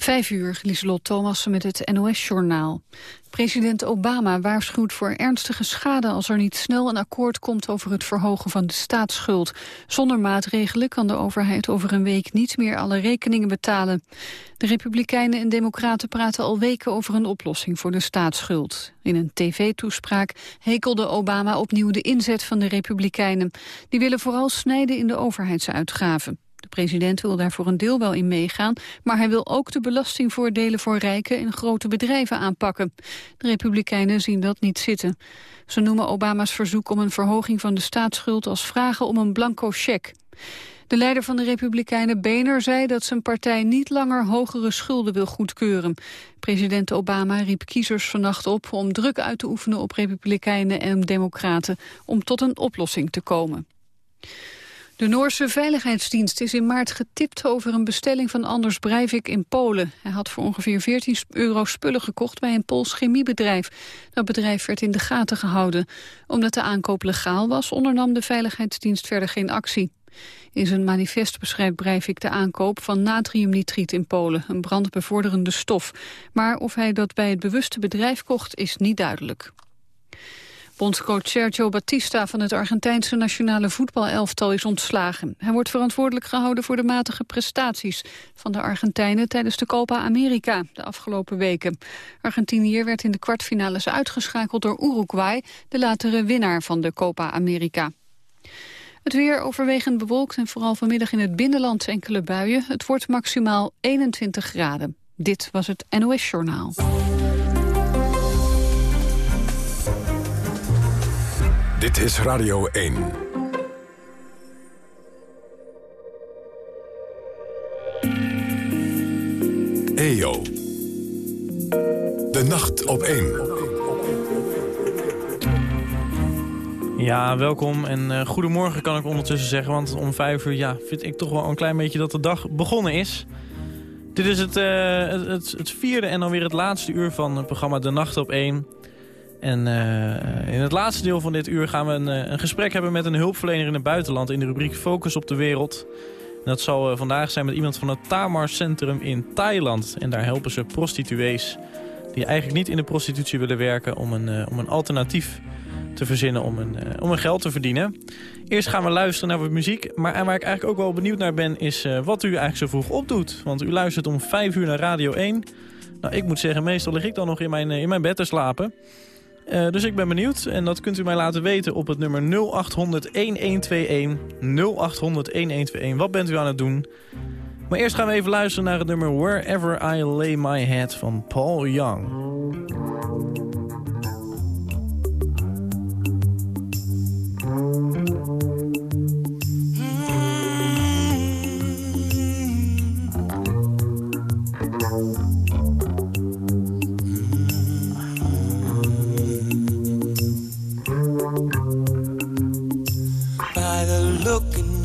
Vijf uur, Lieselot Thomassen met het NOS-journaal. President Obama waarschuwt voor ernstige schade als er niet snel een akkoord komt over het verhogen van de staatsschuld. Zonder maatregelen kan de overheid over een week niet meer alle rekeningen betalen. De Republikeinen en Democraten praten al weken over een oplossing voor de staatsschuld. In een tv-toespraak hekelde Obama opnieuw de inzet van de Republikeinen. Die willen vooral snijden in de overheidsuitgaven. De president wil daar voor een deel wel in meegaan, maar hij wil ook de belastingvoordelen voor rijken en grote bedrijven aanpakken. De Republikeinen zien dat niet zitten. Ze noemen Obama's verzoek om een verhoging van de staatsschuld als vragen om een blanco cheque. De leider van de Republikeinen, Boehner, zei dat zijn partij niet langer hogere schulden wil goedkeuren. President Obama riep kiezers vannacht op om druk uit te oefenen op Republikeinen en Democraten om tot een oplossing te komen. De Noorse Veiligheidsdienst is in maart getipt over een bestelling van Anders Breivik in Polen. Hij had voor ongeveer 14 euro spullen gekocht bij een Pools chemiebedrijf. Dat bedrijf werd in de gaten gehouden. Omdat de aankoop legaal was, ondernam de Veiligheidsdienst verder geen actie. In zijn manifest beschrijft Breivik de aankoop van natriumnitriet in Polen, een brandbevorderende stof. Maar of hij dat bij het bewuste bedrijf kocht, is niet duidelijk. Bondscoach Sergio Batista van het Argentijnse nationale voetbalelftal is ontslagen. Hij wordt verantwoordelijk gehouden voor de matige prestaties van de Argentijnen tijdens de Copa America de afgelopen weken. Argentinië werd in de kwartfinales uitgeschakeld door Uruguay, de latere winnaar van de Copa America. Het weer overwegend bewolkt en vooral vanmiddag in het binnenland enkele buien. Het wordt maximaal 21 graden. Dit was het NOS Journaal. Dit is Radio 1. EO. De nacht op 1. Ja, welkom en uh, goedemorgen kan ik ondertussen zeggen. Want om vijf uur ja, vind ik toch wel een klein beetje dat de dag begonnen is. Dit is het, uh, het, het, vierde en dan weer het laatste uur van het programma De Nacht op 1. En uh, in het laatste deel van dit uur gaan we een, een, gesprek hebben met een hulpverlener in het buitenland... in de rubriek Focus op de Wereld. Dat zal uh, vandaag zijn met iemand van het Tamar Centrum in Thailand. En daar helpen ze prostituees die eigenlijk niet in de prostitutie willen werken... om een, om een alternatief te verzinnen om een, om een geld te verdienen. Eerst gaan we luisteren naar wat muziek. Maar waar ik eigenlijk ook wel benieuwd naar ben... is wat u eigenlijk zo vroeg opdoet. Want u luistert om 5 uur naar Radio 1... Nou, ik moet zeggen, meestal lig ik dan nog in mijn, in mijn bed te slapen. Uh, dus ik ben benieuwd en dat kunt u mij laten weten op het nummer 0800-1121. 0800-1121. Wat bent u aan het doen? Maar eerst gaan we even luisteren naar het nummer Wherever I Lay My Head van Paul Young.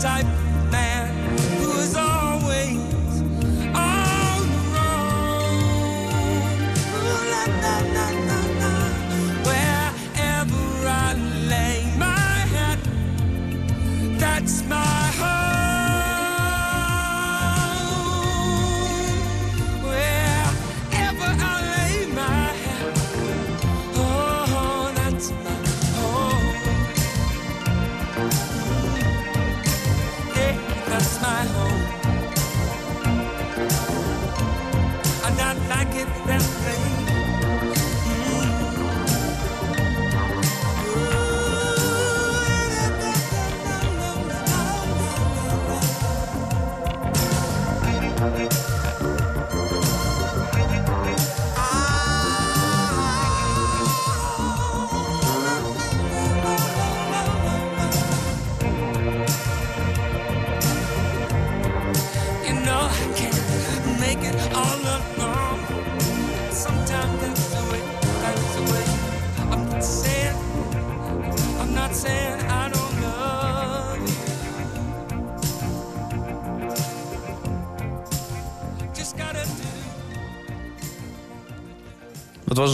type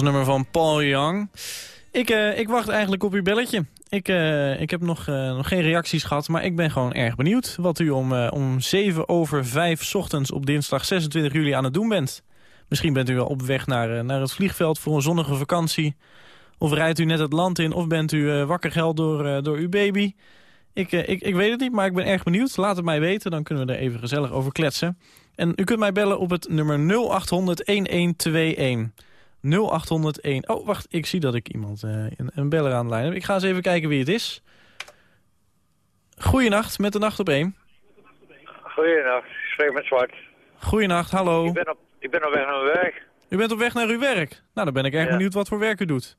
nummer van Paul Young. Ik, eh, ik wacht eigenlijk op uw belletje. Ik, eh, ik heb nog, eh, nog geen reacties gehad, maar ik ben gewoon erg benieuwd... wat u om, om 7 over 5 ochtends op dinsdag 26 juli aan het doen bent. Misschien bent u wel op weg naar, naar het vliegveld voor een zonnige vakantie. Of rijdt u net het land in, of bent u wakker geld door, door uw baby. Ik, ik, ik weet het niet, maar ik ben erg benieuwd. Laat het mij weten, dan kunnen we er even gezellig over kletsen. En u kunt mij bellen op het nummer 0800-1121. 0801. Oh, wacht, ik zie dat ik iemand, eh, een, een beller aan de lijn heb. Ik ga eens even kijken wie het is. Goeienacht, met de nacht op één. Goeienacht, ik spreek met Zwart. Goeienacht, hallo. Ik ben op, ik ben op weg naar mijn werk. U bent op weg naar uw werk. Nou, dan ben ik erg Ja. benieuwd wat voor werk u doet.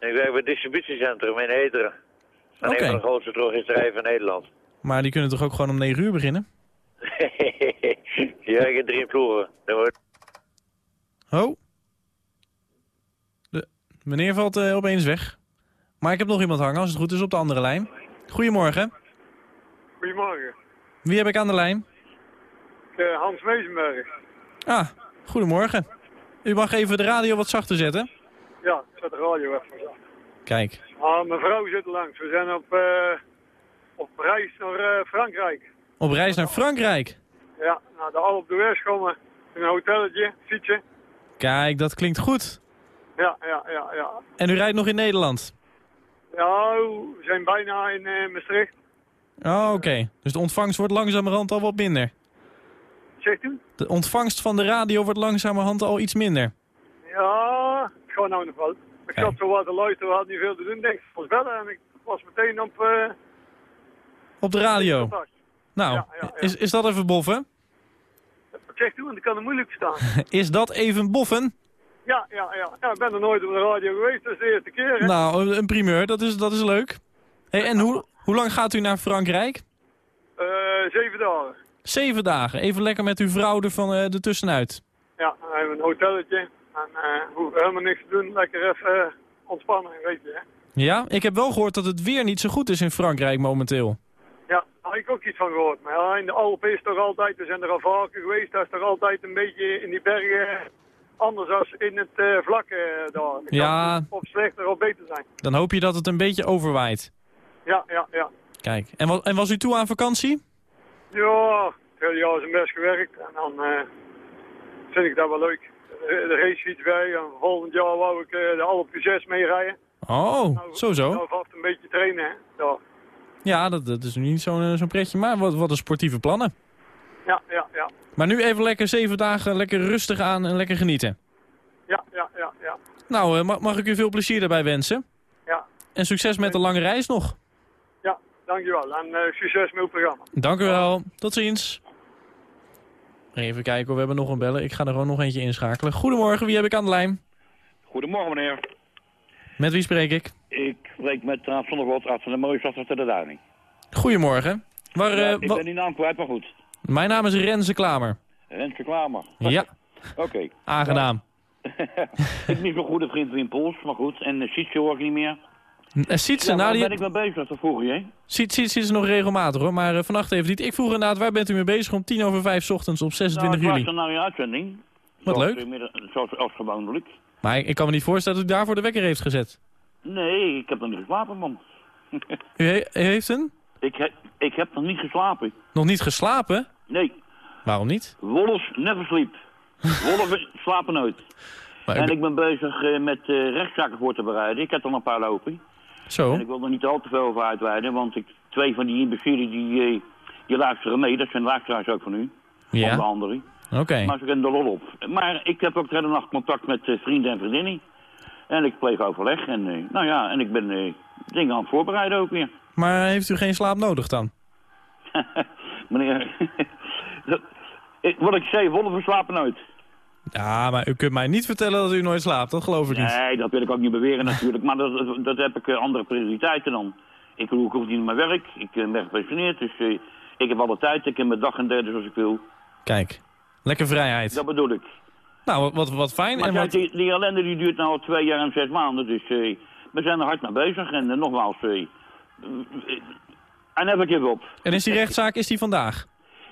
Ik werk bij het distributiecentrum in Heteren. Dat is Oké. een van de grootste drogisterijen van Nederland. Maar die kunnen toch ook gewoon om 9 uur beginnen? Hier werken drie ploegen. Dat wordt... Oh. Meneer valt eh, opeens weg. Maar ik heb nog iemand hangen, als het goed is, op de andere lijn. Goedemorgen. Goedemorgen. Wie heb ik aan de lijn? Eh, Hans Meesenberg. Ah, goedemorgen. U mag even de radio wat zachter zetten. Ja, ik zet de radio even aan. Kijk. Ah, mijn vrouw zit er langs. We zijn op, eh, op reis naar Frankrijk. Op reis naar Frankrijk. Ja, naar de Alp de West komen. In een hotelletje, fietsen. Kijk, dat klinkt goed. Ja, ja, ja, ja. En u rijdt nog in Nederland? Ja, we zijn bijna in eh, Maastricht. Oh, oké. Dus de ontvangst wordt langzamerhand al wat minder. Zegt u? De ontvangst van de radio wordt langzamerhand al iets minder. Ja, gaat nou nog wel. Ik zat zo wat te luisteren, we hadden niet veel te doen. Denk ik, was bellen en ik was meteen op eh Op de radio. Nou, Ja, ja, ja. Is, is dat even boffen? Zegt u? Want ik kan er moeilijk staan. Is dat even boffen? Ja, ja, ja, ja. Ik ben er nooit op de radio geweest, dat is de eerste keer. Hè? Nou, een primeur, dat is, dat is leuk. Hey, en hoe, hoe lang gaat u naar Frankrijk? Eh, zeven dagen. Zeven dagen. Even lekker met uw vrouw er van eh ertussenuit. Ja, dan hebben we een hotelletje. En eh hoeven helemaal niks te doen. Lekker even ontspannen, weet je. Hè? Ja, ik heb wel gehoord dat het weer niet zo goed is in Frankrijk momenteel. Ja, daar heb ik ook iets van gehoord. Maar ja, in de Alpen is toch altijd, we zijn er al vaker geweest, dat is toch altijd een beetje in die bergen anders als in het eh, vlakke daar. Het Ja. kan Of slechter of beter zijn. Dan hoop je dat het een beetje overwaait. Ja, ja, ja. Kijk, en, wa- en was u toe aan vakantie? Ja, het hele jaar zijn best gewerkt. En dan eh, vind ik dat wel leuk. De, de racefiets bij. En volgend jaar wou ik eh, de Alpe 6 meerijden. Oh, Nou, zo zo. Nou, vast een beetje trainen, hè. Ja, Ja, dat, dat is nu niet zo'n eh, zo'n pretje, maar wat, wat een sportieve plannen. Ja, ja, ja. Maar nu even lekker zeven dagen lekker rustig aan en lekker genieten. Ja, ja, ja, ja. Nou, eh, mag, mag ik u veel plezier daarbij wensen? Ja, En succes met de lange reis nog. ja dankjewel. En eh, succes met het programma. Dank u wel. Tot ziens. Even kijken, hoor, we hebben nog een bellen. Ik ga er gewoon nog eentje inschakelen. Goedemorgen, wie heb ik aan de lijn? Goedemorgen meneer. Met wie spreek ik? Ik spreek met Raad van der Rot, arts van de mooie van de Duining. Goedemorgen. Waar, Ja, eh, ik ben die naam kwijt, maar goed. Mijn naam is Renze Klamer. Renske Klamer. Ja, Oké. aangenaam. ik niet zo'n goede vriend Wim Poels, maar goed. En uh, Sietje hoor ik niet meer. Uh, Sietse, Ja, nou, die, ben ik mee bezig, dat vroeg je, hè? Siet, Siet, Siet is nog regelmatig hoor, maar eh, vannacht even niet. Ik vroeg inderdaad, waar bent u mee bezig om tien over vijf 's ochtends op 26 nou, ik juli? luister naar je uitzending. Wat Zoals, leuk. eh, midden- Zoals als gewoonlijk. Maar ik, ik kan me niet voorstellen dat u daarvoor de wekker heeft gezet. Nee, ik heb nog niet geslapen, man. U, he- u heeft een? Ik, he- ik heb nog niet geslapen. Nog niet geslapen? Nee, Waarom niet? Wolves never sleep. Wolven slapen nooit. Maar En ik ben bezig eh, met eh, rechtszaken voor te bereiden. Ik heb er een paar lopen. Zo, En ik wil er niet al te veel over uitweiden, want ik, twee van die imbecielen die, eh, die luisteren mee. Dat zijn luisteraars ook van u. Onder ja, andere. oké. Maar ze kennen er lol op. Maar ik heb ook de hele nacht contact met vrienden en vriendinnen. En ik pleeg overleg. En, nou ja, en ik ben dingen aan het voorbereiden ook weer. Maar heeft u geen slaap nodig dan? Meneer, wat ik zei, wolven slapen nooit. Ja, maar u kunt mij niet vertellen dat u nooit slaapt, dat geloof ik niet. Nee, dat wil ik ook niet beweren natuurlijk. Maar dat, dat, heb ik eh, andere prioriteiten dan. Ik, ik hoef niet naar mijn werk. Ik eh, ben gepensioneerd. Dus eh, ik heb alle tijd. Ik heb mijn dag en derde zoals ik wil. Kijk, lekker vrijheid. Dat bedoel ik. Nou, wat, wat, fijn. Maar En wat, die, die ellende die duurt nu al twee jaar en zes maanden. Dus we zijn er hard mee bezig. En eh, nogmaals, en heb ik je op. en is die rechtszaak is die vandaag?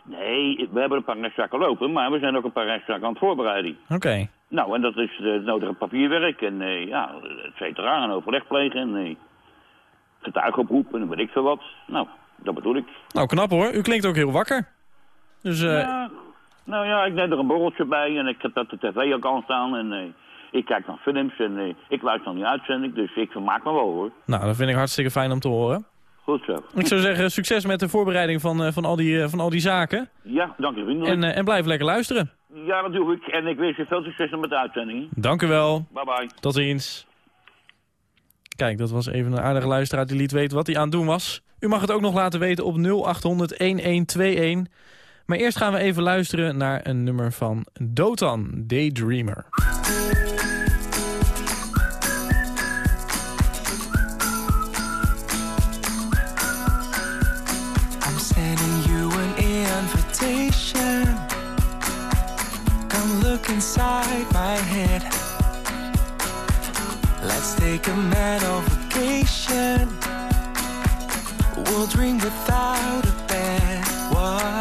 Nee, we hebben een paar rechtszaken lopen, maar we zijn ook een paar rechtszaken aan het voorbereiden. Oké. Nou, en dat is eh, het nodige papierwerk en eh, ja, et cetera, en overleg plegen en getuigen oproepen en weet ik veel wat. Nou, dat bedoel ik. Nou, knap hoor. U klinkt ook heel wakker. Dus, Ja, nou ja, ik neem er een borreltje bij en ik heb dat de tv ook aan staan en ik kijk naar films en ik luister naar die uitzending, dus ik vermaak me wel hoor. nou, dat vind ik hartstikke fijn om te horen. Goed zo. Ik zou zeggen, succes met de voorbereiding van, eh, van, al, die, eh, van al die zaken. Ja, dank je vriendelijk. En, eh, en blijf lekker luisteren. Ja, dat doe ik. En ik wens je veel succes met de uitzending. Dank u wel. Bye bye. Tot ziens. Kijk, dat was even een aardige luisteraar die liet weten wat hij aan het doen was. U mag het ook nog laten weten op 0800-1121. Maar eerst gaan we even luisteren naar een nummer van Dotan, Daydreamer. Let's take a mental vacation. We'll dream without a bed. Whoa.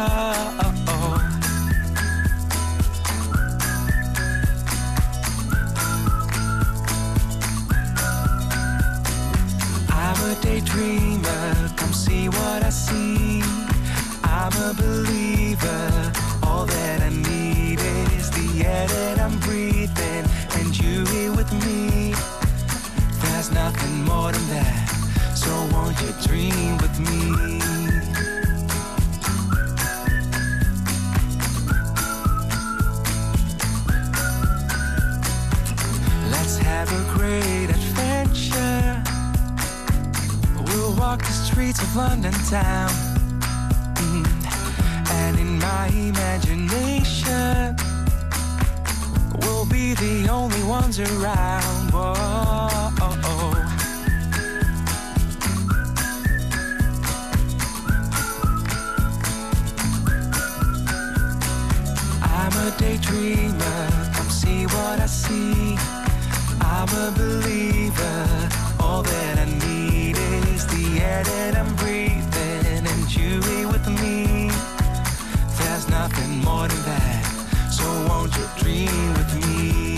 I'm a daydreamer, come see what I see. I'm a believer, all that I need London town. Mm. And in my imagination, we'll be the only ones around. Whoa. I'm a daydreamer, come see what I see. I'm a believer, all that air that I'm breathing, and you with me. There's nothing more than that, so won't you dream with me?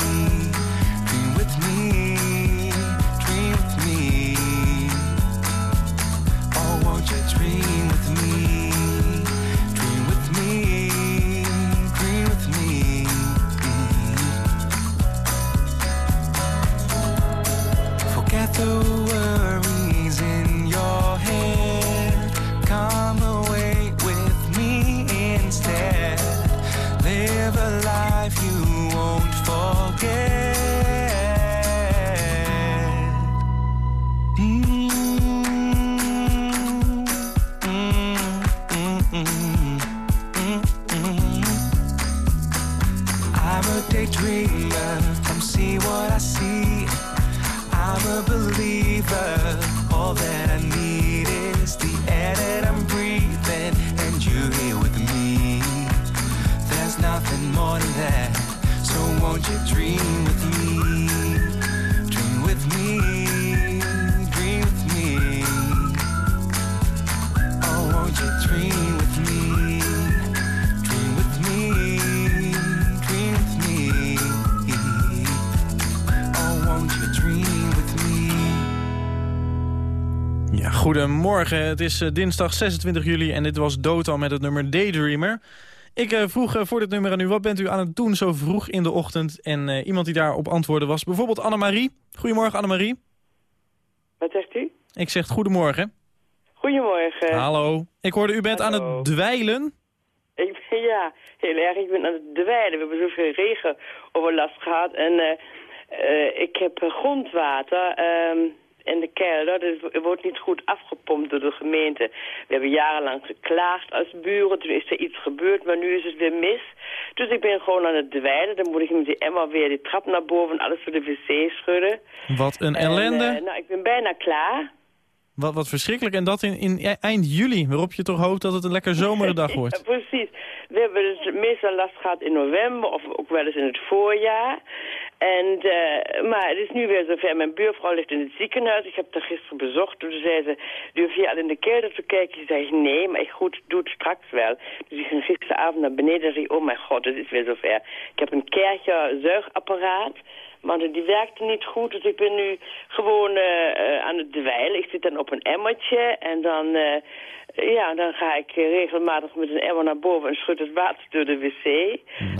fall goedemorgen. Het is eh, dinsdag 26 juli en dit was Dota met het nummer Daydreamer. Ik eh, vroeg eh, voor dit nummer aan u, wat bent u aan het doen zo vroeg in de ochtend? En iemand die daarop antwoordde was bijvoorbeeld Annemarie. Goedemorgen Annemarie. Wat zegt u? Ik zeg goedemorgen. Goedemorgen. Hallo. Ik hoorde u bent aan het dweilen. Ik ben, ja, heel erg. Ik ben aan het dweilen. We hebben zoveel regenoverlast gehad. En ik heb grondwater ehm, in de kelder. Dus het wordt niet goed afgepompt door de gemeente. We hebben jarenlang geklaagd als buren. Toen is er iets gebeurd, maar nu is het weer mis. Dus ik ben gewoon aan het dweilen. Dan moet ik met die emmer weer die trap naar boven en alles voor de wc schudden. Wat een En, ellende. eh, nou, ik ben bijna klaar. Wat, wat verschrikkelijk. En dat in, in e- eind juli, waarop je toch hoopt dat het een lekker zomerdag wordt. Ja, precies. We hebben dus meestal last gehad in november of ook wel eens in het voorjaar. En, eh, maar het is nu weer zover. Mijn buurvrouw ligt in het ziekenhuis. Ik heb haar gisteren bezocht. Toen zei ze, durf je al in de kelder te kijken? Ik zei, nee, maar ik goed, doe het straks wel. Dus ik ging gisteravond naar beneden en zei, oh mijn god, het is weer zover. Ik heb een Kercher zuigapparaat. Maar die werkte niet goed, dus ik ben nu gewoon eh, eh, aan het dweilen. Ik zit dan op een emmertje en dan, eh, ja, dan ga ik regelmatig met een emmer naar boven en schud het water door de wc.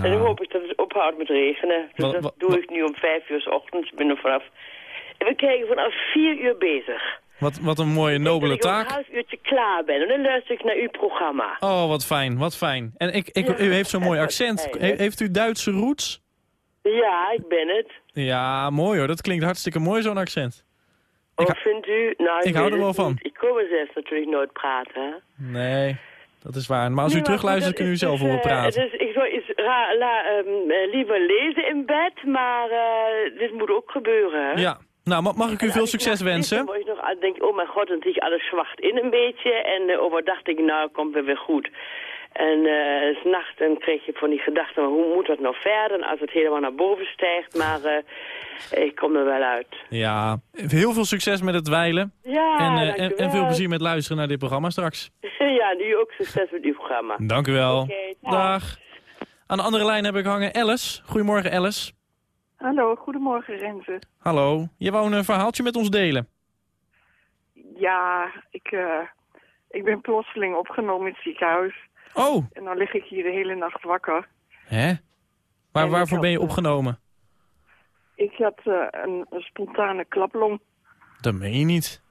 En dan hoop ik dat het ophoudt met regenen. Dus Wat- dat doe ik nu om vijf uur s ochtends. Ik ben er vanaf, en we kijken vanaf vier uur bezig. Wat, wat een mooie, nobele dat ik om een taak. half uurtje klaar ben en dan luister ik naar uw programma. Oh, wat fijn, wat fijn. En ik, ik, u heeft zo'n mooi accent. He- heeft u Duitse roots? Ja, ik ben het. Ja, mooi hoor. Dat klinkt hartstikke mooi, zo'n accent. Ik Of ha- vindt u? Nou, ik hou er wel van. niet. Ik kom er zelfs natuurlijk nooit praten. Nee, dat is waar. Maar als u Nee, maar terugluistert, goed, kun u zelf is, horen eh, praten. Dus ik zou iets ra- la- ehm, eh, liever lezen in bed, maar eh, dit moet ook gebeuren. Ja. Nou, ma- mag ik u veel ik succes Dan wensen? word ik nog, denk ik, oh mijn god, dan zie ik alles zwart in een beetje. En eh, overdag denk ik, nou, komt weer weer goed. En eh, 's nachts dan kreeg je van die gedachten, maar hoe moet dat nou verder? En als het helemaal naar boven stijgt, maar eh, ik kom er wel uit. Ja, heel veel succes met het dweilen. Ja, en, eh, en, en veel plezier met luisteren naar dit programma straks. ja, en u ook succes met uw programma. Dank u wel. Dag. Dag. Aan de andere lijn heb ik hangen Alice. Goedemorgen Alice. Hallo, goedemorgen Renze. Hallo. Je wou een verhaaltje met ons delen. Ja, ik, eh, ik ben plotseling opgenomen in het ziekenhuis. Oh, En dan lig ik hier de hele nacht wakker. hè? Waar, waarvoor ben je eh, opgenomen? Ik had eh, een, een spontane klaplong. Dat meen je niet.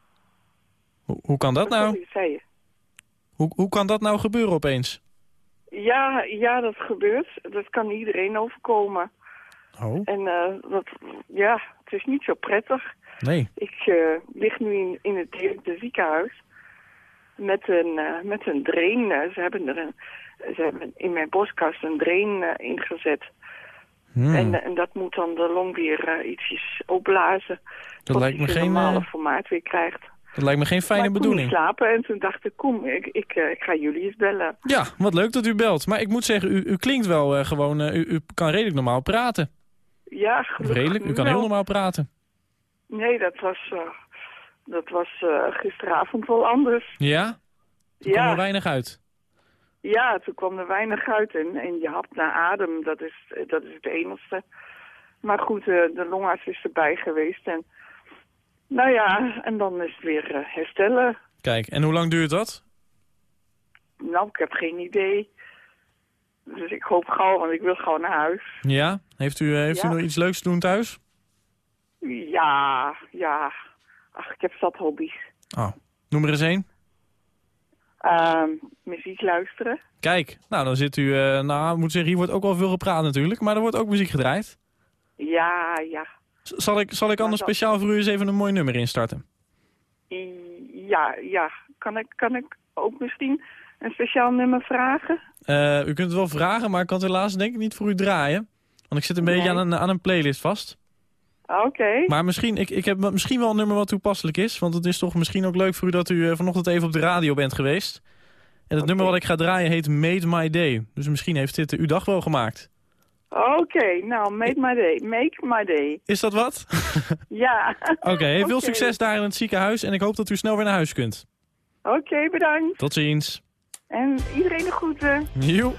Hoe, hoe kan dat Wat nou? sorry, zei je? Hoe, hoe kan dat nou gebeuren opeens? Ja, ja, dat gebeurt. Dat kan iedereen overkomen. Oh, En eh, dat, ja, het is niet zo prettig. nee. Ik lig nu in, in het directe ziekenhuis met een, eh, met een drain. Eh, ze, hebben er een, ze hebben in mijn borstkast een drain eh, ingezet. Hmm, En, en dat moet dan de long weer ietsjes opblazen. tot lijkt me geen, normale formaat weer krijgt. dat lijkt me geen fijne maar ik bedoeling. slapen en toen dacht ik, kom, ik, ik, ik ga jullie eens bellen. Ja, wat leuk dat u belt. Maar ik moet zeggen, u, u klinkt wel gewoon... u, u kan redelijk normaal praten. Ja, gelukkig redelijk, u kan heel normaal praten. Nee, dat was, dat was eh, gisteravond wel anders. Ja? Toen kwam Ja. er weinig uit. Ja, toen kwam er weinig uit en, en je hapt naar adem, dat is, dat is het enigste. Maar goed, eh, de longarts is erbij geweest en nou ja, en dan is het weer eh, herstellen. Kijk, en hoe lang duurt dat? Nou, ik heb geen idee. Dus ik hoop gauw, want ik wil gewoon naar huis. Ja? Heeft u, heeft Ja. u nog iets leuks te doen thuis? Ja, ja. Ach, ik heb zat hobby's. Oh, noem er eens één. Ehm, muziek luisteren. Kijk, nou dan zit u... eh, nou, moet zeggen, hier wordt ook wel veel gepraat natuurlijk. Maar er wordt ook muziek gedraaid. Ja, ja. Z- Zal ik, zal ik anders dat- speciaal voor u eens even een mooi nummer instarten? Ja, ja. Kan ik, kan ik ook misschien een speciaal nummer vragen? Eh, u kunt het wel vragen, maar ik kan het helaas denk ik niet voor u draaien. Want ik zit een beetje aan een, aan een playlist vast. Oké. Maar misschien, ik, ik heb misschien wel een nummer wat toepasselijk is. Want het is toch misschien ook leuk voor u dat u eh, vanochtend even op de radio bent geweest. En het nummer wat ik ga draaien heet Made My Day. Dus misschien heeft dit uw dag wel gemaakt. Oké, nou, make my day. Make my day. Is dat wat? Ja. Oké, veel succes daar in het ziekenhuis. En ik hoop dat u snel weer naar huis kunt. Oké, bedankt. Tot ziens. En iedereen de groeten. Joe.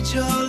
Know I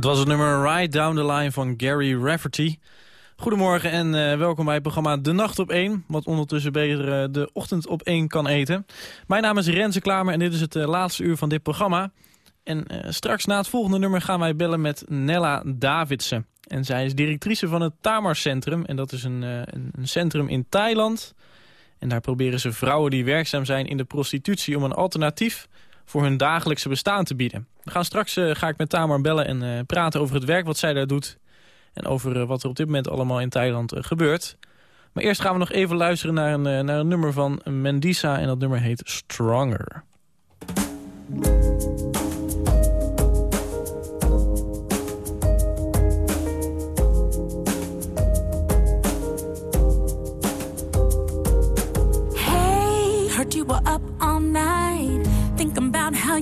Dat was het nummer Ride Down the Line van Gary Rafferty. Goedemorgen en eh, welkom bij het programma De Nacht op 1... wat ondertussen beter eh, de ochtend op 1 kan eten. Mijn naam is Renze Klamer en dit is het eh, laatste uur van dit programma. En straks na het volgende nummer gaan wij bellen met Nella Davidsen. En zij is directrice van het Tamar Centrum. En dat is een, een, een centrum in Thailand. En daar proberen ze vrouwen die werkzaam zijn in de prostitutie... om een alternatief voor hun dagelijkse bestaan te bieden. We gaan straks eh, ga ik met Tamar bellen en eh, praten over het werk wat zij daar doet. En over eh, wat er op dit moment allemaal in Thailand gebeurt. Maar eerst gaan we nog even luisteren naar een, naar een nummer van Mendisa. En dat nummer heet Stronger.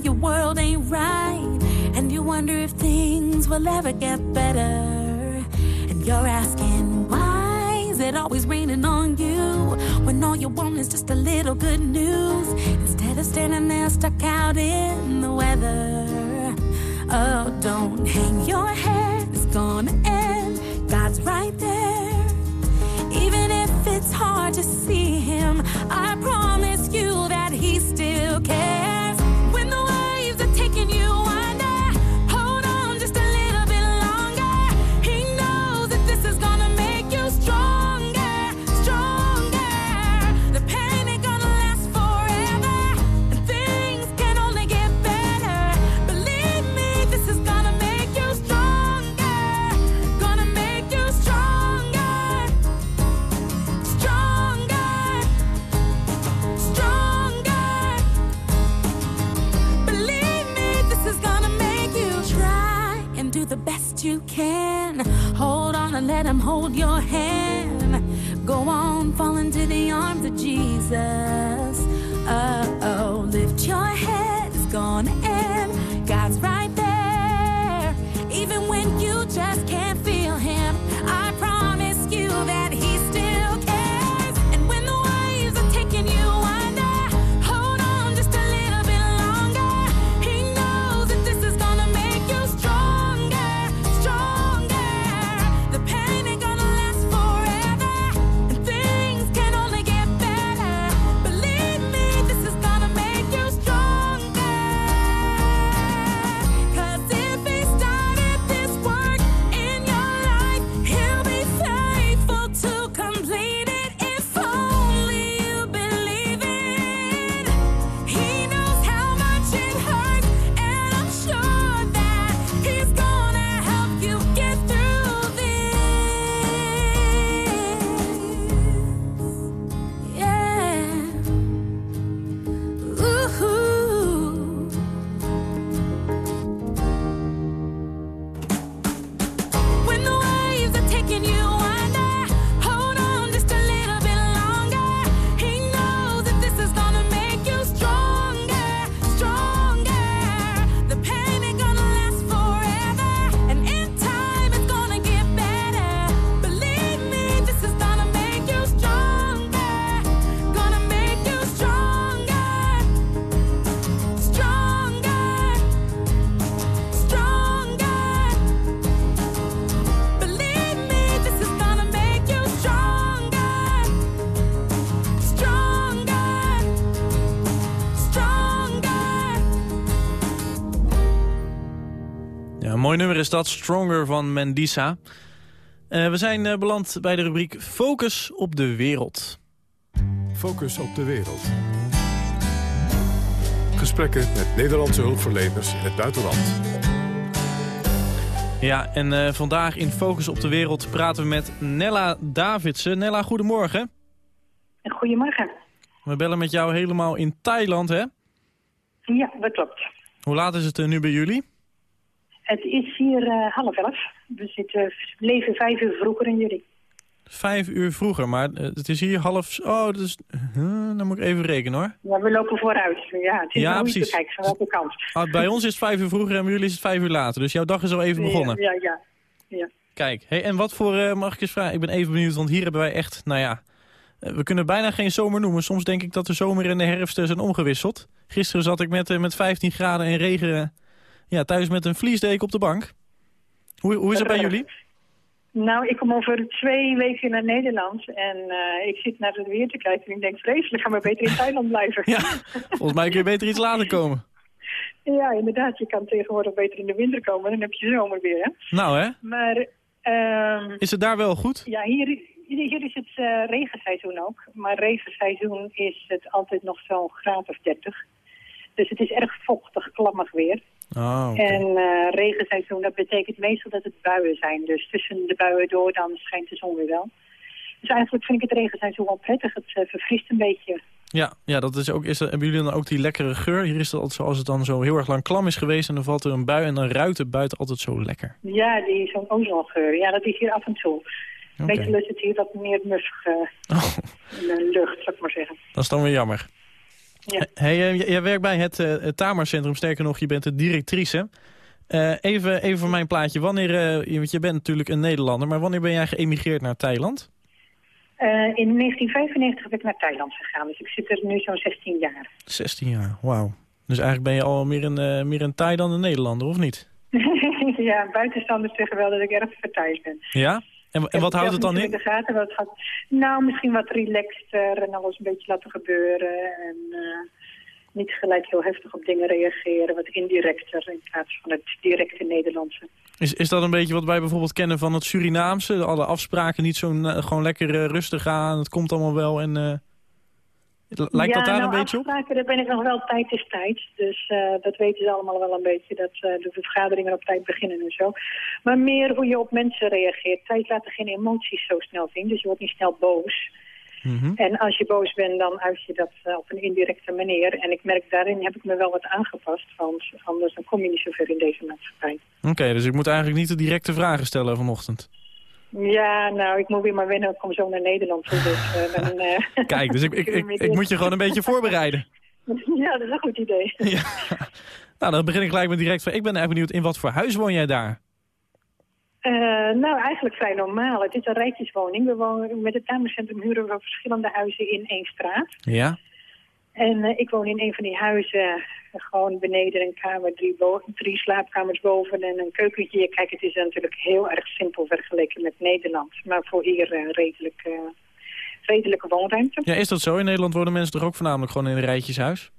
Your world ain't right, and you wonder if things will ever get better. And you're asking, why is it always raining on you when all you want is just a little good news instead of standing there stuck out in the weather? Oh, don't hang your head, it's gonna end. God's right there. Even if it's hard to see him, I promise you that he still cares. Let him hold your hand. Go on, fall into the arms of Jesus. Oh, is dat, Stronger van Mendisa. Eh, we zijn eh, beland bij de rubriek Focus op de wereld. Focus op de wereld. Gesprekken met Nederlandse hulpverleners in het buitenland. Ja, en eh, vandaag in Focus op de wereld praten we met Nella Davidsen. Nella, goedemorgen. Goedemorgen. We bellen met jou helemaal in Thailand, hè? Ja, dat klopt. Hoe laat is het nu bij jullie? Het is hier eh, half elf. We zitten, leven vijf uur vroeger dan jullie. Vijf uur vroeger, maar eh, het is hier half... Oh. Huh, dan moet ik even rekenen, hoor. Ja, we lopen vooruit. Ja, het is Ja, precies. kijken van welke kant. Ah, bij ons is het vijf uur vroeger en bij jullie is het vijf uur later. Dus jouw dag is al even begonnen. Ja, ja, ja. ja. Kijk, hey, en wat voor, eh, mag ik eens vragen? Ik ben even benieuwd, want hier hebben wij echt, nou ja... we kunnen bijna geen zomer noemen. Soms denk ik dat de zomer en de herfst zijn omgewisseld. Gisteren zat ik met, met 15 graden en regen... eh, ja, thuis met een vliesdeken op de bank. Hoe, hoe is het bij jullie? Nou, ik kom over twee weken naar Nederland en eh, ik zit naar het weer te kijken en ik denk vreselijk, gaan we beter in Thailand blijven. Ja, volgens mij kun je beter iets later komen. Ja, inderdaad, je kan tegenwoordig beter in de winter komen, dan heb je zomer weer. Hè? Nou hè, Maar ehm, is het daar wel goed? Ja, hier, hier is het eh, regenseizoen ook. Maar regenseizoen is het altijd nog zo'n graad of 30. Dus het is erg vochtig, klammig weer. Oh, oké. En eh, regenseizoen, dat betekent meestal dat het buien zijn. Dus tussen de buien door, dan schijnt de zon weer wel. Dus eigenlijk vind ik het regenseizoen wel prettig. Het eh, verfrist een beetje. Ja, ja dat is ook, is dat, hebben jullie dan ook die lekkere geur? Hier is het altijd zo, als het dan zo heel erg lang klam is geweest... en dan valt er een bui en dan ruikt het buiten altijd zo lekker. Ja, die zo'n ozongeur. Ja, dat is hier af en toe. Meestal is het hier wat meer muffig eh, Oh, in de lucht, zou ik maar zeggen. dat is dan weer jammer. Ja. Hey, eh, jij werkt bij het, eh het Tamarcentrum, sterker nog, je bent de directrice. Eh, even, even voor mijn plaatje, wanneer, want je bent natuurlijk een Nederlander... maar wanneer ben jij geëmigreerd naar Thailand? In 1995 ben ik naar Thailand gegaan. Dus ik zit er nu zo'n 16 jaar. 16 jaar, wauw. Dus eigenlijk ben je al meer een, meer een Thai dan een Nederlander, of niet? ja, buitenstanders zeggen wel dat ik erg vertaaid ben. Ja? En, en wat houdt het dan in? De gaten, wat gaat, nou, misschien wat relaxter en alles een beetje laten gebeuren. En eh, niet gelijk heel heftig op dingen reageren. Wat indirecter in plaats van het directe Nederlandse. Is, is dat een beetje wat wij bijvoorbeeld kennen van het Surinaamse? Alle afspraken niet zo eh, gewoon lekker eh, rustig aan, het komt allemaal wel en... eh, lijkt ja, dat daar nou, een beetje op? afspraken, daar ben ik nog wel tijd is tijd. Dus eh, dat weten ze allemaal wel een beetje. Dat eh, de vergaderingen op tijd beginnen en zo. Maar meer hoe je op mensen reageert. Tijd laten geen emoties zo snel zien. Dus je wordt niet snel boos. Mhm. En als je boos bent, dan uit je dat eh, op een indirecte manier. En ik merk, daarin heb ik me wel wat aangepast. Want anders dan kom je niet zo ver in deze maatschappij. Oké, dus ik moet eigenlijk niet de directe vragen stellen vanochtend. Ja, nou, ik moet weer maar wennen. Ik kom zo naar Nederland toe. Dus, eh, dan, eh, Kijk, dus ik, ik, ik, ik moet je gewoon een beetje voorbereiden. Ja, dat is een goed idee. Ja. Nou, dan begin ik gelijk met direct van... Ik ben erg benieuwd, in wat voor huis woon jij daar? Eh, nou, eigenlijk vrij normaal. Het is een rijtjeswoning. We wonen met het tuincentrum huren we verschillende huizen in één straat. Ja? En ik woon in een van die huizen, gewoon beneden een kamer, drie, drie slaapkamers boven en een keukentje. Kijk, het is natuurlijk heel erg simpel vergeleken met Nederland. Maar voor hier eh, redelijk, eh, redelijke woonruimte. Ja, is dat zo? In Nederland wonen mensen toch ook voornamelijk gewoon in een rijtjeshuis?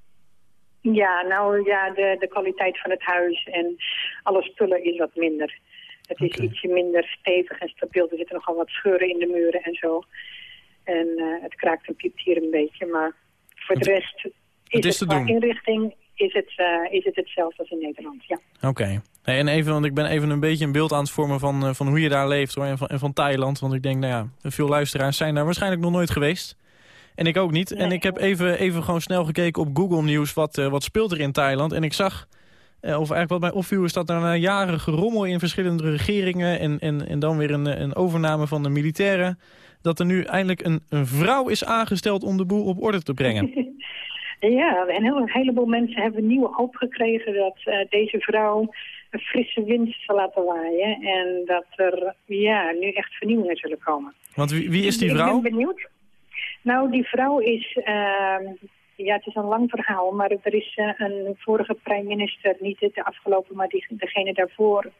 Ja, nou ja, de, de kwaliteit van het huis en alle spullen is wat minder. Het is ietsje minder stevig en stabiel. Er zitten nogal wat scheuren in de muren en zo. En eh, het kraakt en piept hier een beetje. Maar voor de rest is het is te qua doen. inrichting is het, eh, is het hetzelfde als in Nederland, ja. Oké. Hey, en even, want ik ben even een beetje een beeld aan het vormen van, eh, van hoe je daar leeft hoor, en, van, en van Thailand. Want ik denk, nou ja, veel luisteraars zijn daar waarschijnlijk nog nooit geweest. En ik ook niet. En ik heb even, even gewoon snel gekeken op Google News wat, eh, wat speelt er in Thailand. En ik zag, of eigenlijk wat mij opviel, is dat er na jaren gerommel in verschillende regeringen... en, en, en dan weer een, een overname van de militairen... dat er nu eindelijk een, een vrouw is aangesteld om de boel op orde te brengen. Ja, en heel, een heleboel mensen hebben nieuwe hoop gekregen dat eh, deze vrouw een frisse wind zal laten waaien. En dat er ja, nu echt vernieuwingen zullen komen. Want wie, wie is die Ik vrouw? ben benieuwd. Nou, die vrouw is... ehm, ja, het is een lang verhaal, maar er is eh, een vorige prime-minister, niet de afgelopen, maar die, degene daarvoor,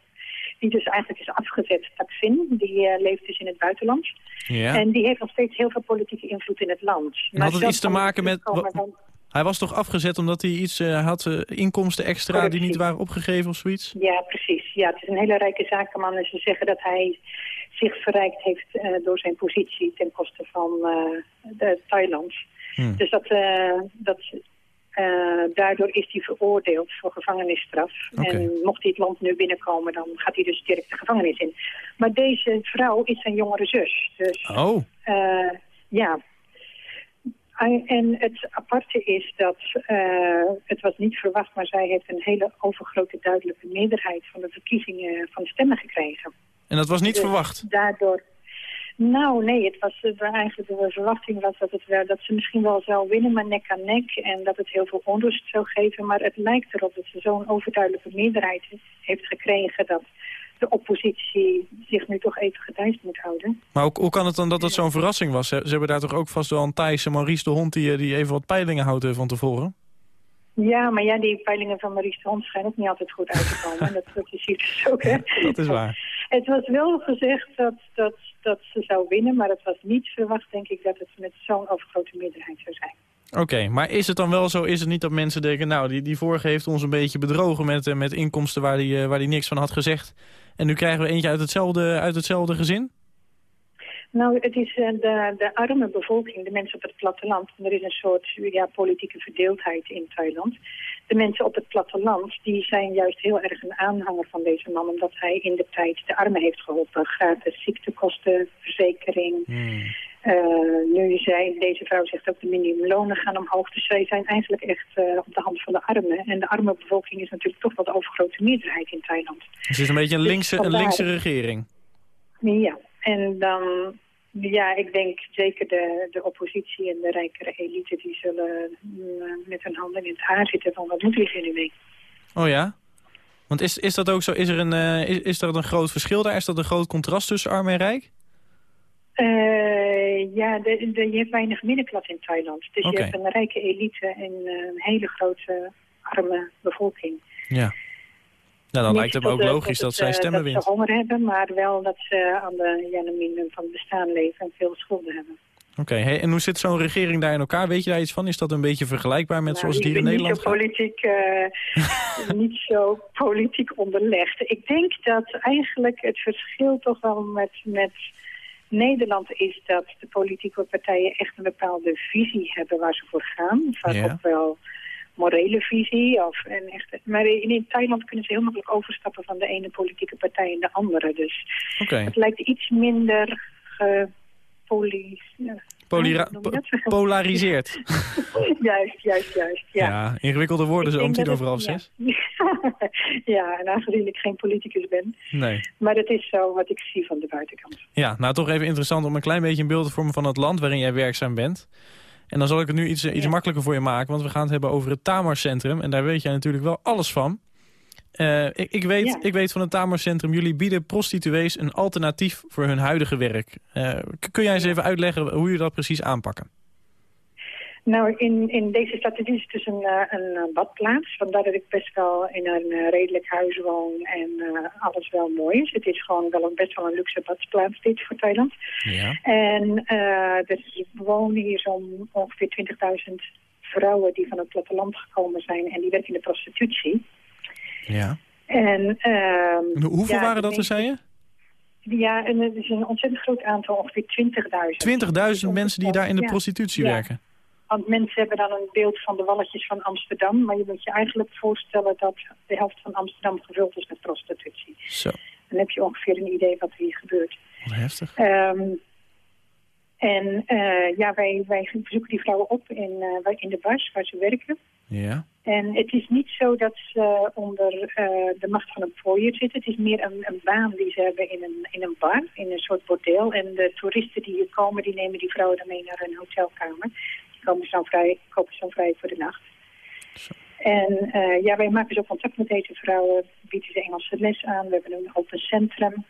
die dus eigenlijk is afgezet, Taksin. Die eh, leeft dus in het buitenland. Ja. En die heeft nog steeds heel veel politieke invloed in het land. En had het iets te maken met... dan- Hij was toch afgezet omdat hij iets eh, had, eh, inkomsten extra die niet waren opgegeven of zoiets? Ja, precies. Ja, het is een hele rijke zakenman en ze zeggen dat hij zich verrijkt heeft eh, door zijn positie ten koste van de Thailand. Hmm. Dus dat, dat, daardoor is hij veroordeeld voor gevangenisstraf. En mocht hij het land nu binnenkomen, dan gaat hij dus direct de gevangenis in. Maar deze vrouw is zijn jongere zus. Dus Oh, ja. En- En het aparte is dat eh, het was niet verwacht, maar zij heeft een hele overgrote duidelijke meerderheid van de verkiezingen van stemmen gekregen. en dat was niet Dus verwacht? Daardoor. Nou, nee, het was eh, eigenlijk de verwachting was dat, het dat ze misschien wel zou winnen, maar nek aan nek. En dat het heel veel onrust zou geven. Maar het lijkt erop dat ze zo'n overduidelijke meerderheid heeft gekregen dat de oppositie zich nu toch even gedijst moet houden. Maar hoe, hoe kan het dan dat het zo'n verrassing was? Ze, ze hebben daar toch ook vast wel een Thaise Maurice de Hond... die, eh, die even wat peilingen houdt van tevoren? Ja, maar ja, die peilingen van Maurice de Hond schijnen ook niet altijd goed uit te komen. dat, dat je ziet dus ook, hè. Dat is waar. Het was wel gezegd dat, dat, dat ze zou winnen, maar het was niet verwacht, denk ik, dat het met zo'n overgrote meerderheid zou zijn. Oké, maar is het dan wel zo, is het niet dat mensen denken... nou, die, die vorige heeft ons een beetje bedrogen met, eh, met inkomsten waar die, eh, waar die niks van had gezegd... en nu krijgen we eentje uit hetzelfde, uit hetzelfde gezin? Nou, het is eh, de, de arme bevolking, de mensen op het platteland. Er is een soort ja, politieke verdeeldheid in Thailand. De mensen op het platteland die zijn juist heel erg een aanhanger van deze man... omdat hij in de tijd de armen heeft geholpen. Gratis ziektekostenverzekering. Eh, nu zij, deze vrouw zegt ook de minimumlonen gaan omhoog. Dus zij zijn eigenlijk echt eh, op de hand van de armen. En de arme bevolking is natuurlijk toch wel de overgrote meerderheid in Thailand. Het is een beetje een Dus linkse, een linkse regering. Ja, en dan, ja, ik denk zeker de, de oppositie en de rijkere elite, die zullen mm, met hun handen in het haar zitten van wat moeten we hier nu mee? Oh ja? Want is, is dat ook zo, is er, een, eh, is, is er een groot verschil daar? Is dat een groot contrast tussen arm en rijk? Eh, ja, de, de, je hebt weinig middenklasse in Thailand. Dus je hebt een rijke elite en eh, een hele grote arme bevolking. Ja. Nou, dan lijkt het me ook logisch dat het, zij eh, stemmen dat wint. ze honger hebben, maar wel dat ze aan de ja, de minimum van het bestaan leven en veel schulden hebben. Oké, hey, en hoe zit zo'n regering daar in elkaar? Weet je daar iets van? Is dat een beetje vergelijkbaar met Nou, zoals het hier in Nederland niet zo politiek, niet zo politiek onderlegd. Ik denk dat eigenlijk het verschil toch wel met, met Nederland is dat de politieke partijen echt een bepaalde visie hebben waar ze voor gaan. Vaak Ja. ook wel morele visie. Of een echte, maar in, in Thailand kunnen ze heel makkelijk overstappen van de ene politieke partij in de andere. Dus het lijkt iets minder gepoli... ja, Polira- polariseerd. juist, juist, juist. Ja. Ja, ingewikkelde woorden zo om denk tien dat over half het- zes. ja, en aangezien ik geen politicus ben. Nee. Maar dat is zo wat ik zie van de buitenkant. Ja, nou toch even interessant om een klein beetje een beeld te vormen van het land waarin jij werkzaam bent. En dan zal ik het nu iets, iets makkelijker voor je maken, want we gaan het hebben over het Tamarcentrum. En daar weet jij natuurlijk wel alles van. Eh, ik, ik, weet, Ja. ik weet van het Tamarcentrum, jullie bieden prostituees een alternatief voor hun huidige werk. Eh, kun jij eens even uitleggen hoe jullie dat precies aanpakken? Nou, in, in deze het is het dus een, eh, een badplaats. Vandaar dat ik best wel in een redelijk huis woon en alles wel mooi is. Het is gewoon wel een, best wel een luxe badplaats dit voor Thailand. Ja. En eh dus er wonen hier zo'n ongeveer 20.000 vrouwen die van het platteland gekomen zijn. En die werken in de prostitutie. Ja. En, ehm, En hoeveel ja, waren dat er, zei je? Ja, en het is een ontzettend groot aantal, ongeveer 20.000. 20.000 mensen die daar in de Ja. prostitutie Ja. werken. Want mensen hebben dan een beeld van de walletjes van Amsterdam. Maar je moet je eigenlijk voorstellen dat de helft van Amsterdam gevuld is met prostitutie. Zo, Dan heb je ongeveer een idee wat er hier gebeurt. wat heftig. Ehm, en eh, ja, wij, wij zoeken die vrouwen op in, waar- in de bars waar ze werken. Ja. En het is niet zo dat ze onder eh, de macht van een fooier zitten. Het is meer een, een baan die ze hebben in een, in een bar, in een soort bordeel. En de toeristen die hier komen, die nemen die vrouwen dan mee naar een hotelkamer. Die komen zo vrij, kopen zo vrij voor de nacht. En eh, ja, wij maken zo contact met deze vrouwen, bieden ze Engelse les aan. We hebben een open centrum.